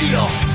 feel